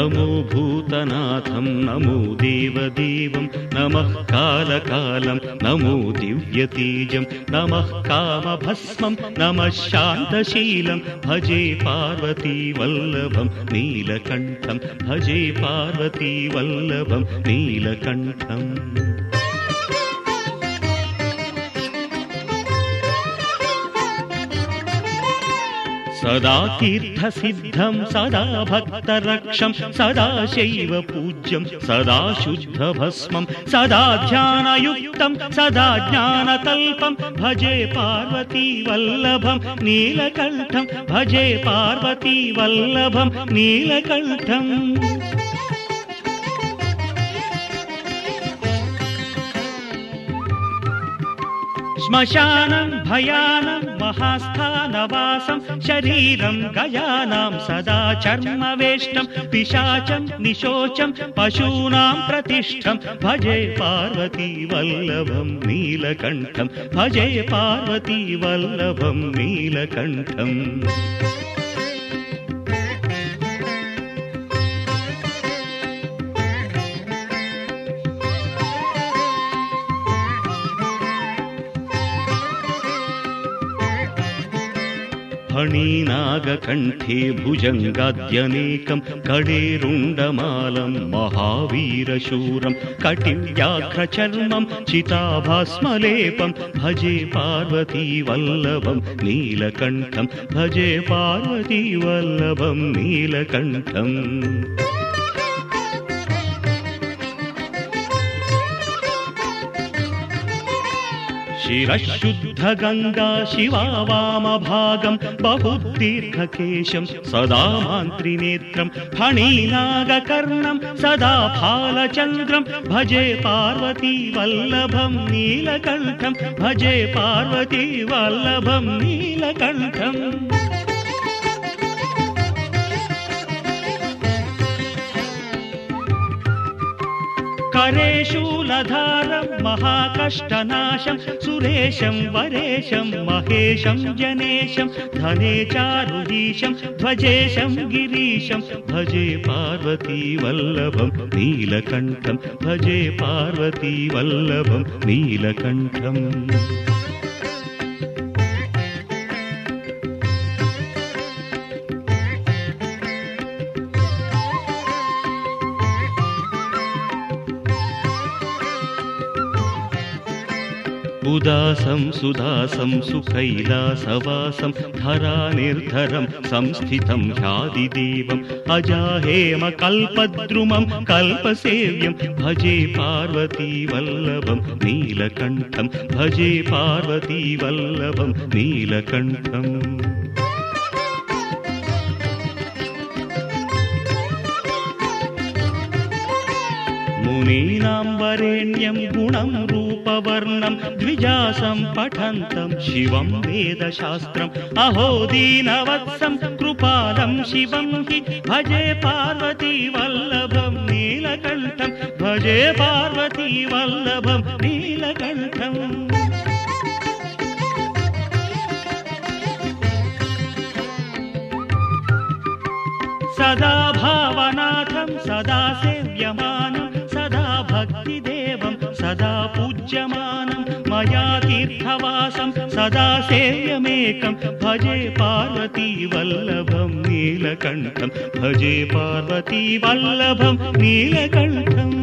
नमो भूतनाथं नमो देवदेवं नमः कालकालं नमो दिव्यतेजं नमः कामभस्मं नमः शान्तशीलं भजे पार्वतीवल्लभं नीलकण्ठं भजे पार्वतीवल्लभं नीलकण्ठम् सदा तीर्थसिद्धं सदा भक्तरक्षं सदा शैव पूज्यं सदा शुद्धभस्मं सदा ध्यानयुक्तं सदा ज्ञानतल्पं भजे पार्वतीवल्लभं नीलकण्ठं भजे पार्वतीवल्लभं नीलकण्ठम् श्मशानं भयानं महास्थानवासं शरीरं गयानां सदा चर्मवेष्टं पिशाचं निशोचं पशूनां प्रतिष्ठं। भजे पार्वतीवल्लभं नीलकण्ठं। भजे पार्वतीवल्लभं नीलकण्ठम् फणीनागकण्ठे भुजङ्गाद्यनेकं कडेरुण्डमालं महावीरशूरं कटिव्याघ्रचर्मं चिताभास्मलेपं भजे पार्वतीवल्लभं नीलकण्ठं भजे पार्वतीवल्लभं नीलकण्ठम् शिरःशुद्धगङ्गा शिवा वामभागं बहुदीर्घकेशं सदा मान्त्रिनेत्रं फणीनागकर्णं सदा फालचन्द्रं भजे पार्वतीवल्लभं नीलकण्ठं भजे पार्वतीवल्लभं नीलकण्ठम् करे शूलधारं महाकष्टनाशं सुरेशं वरेशं महेशं जनेशं धने चारुदीशं ध्वजेशं गिरीशं भजे पार्वतीवल्लभं नीलकण्ठं भजे पार्वतीवल्लभं नीलकण्ठम् उदासं सुदासं सुकैलासवासं धरानिर्धरं संस्थितं ह्यादिदेवम् अजाहेमकल्पद्रुमं कल्पसेव्यं भजे पार्वतीवल्लभं नीलकण्ठं भजे पार्वतीवल्लभं नीलकण्ठम् मुनीनां वरेण्यं गुणं रूपवर्णं द्विजासं पठन्तं शिवं वेदशास्त्रम्। अहो दीनवत्सं कृपालं शिवं हि। भजे पार्वतीवल्लभं नीलकण्ठं। भजे नीलकण्ठम् सदा भावनाथं सदा सेव्यमानं। सदा भक्तिदेवं सदा पूज्यमानं मया तीर्थवासं सदा सेव्यमेकं। भजे पार्वतीवल्लभं नीलकण्ठं। भजे पार्वतीवल्लभं नीलकण्ठम्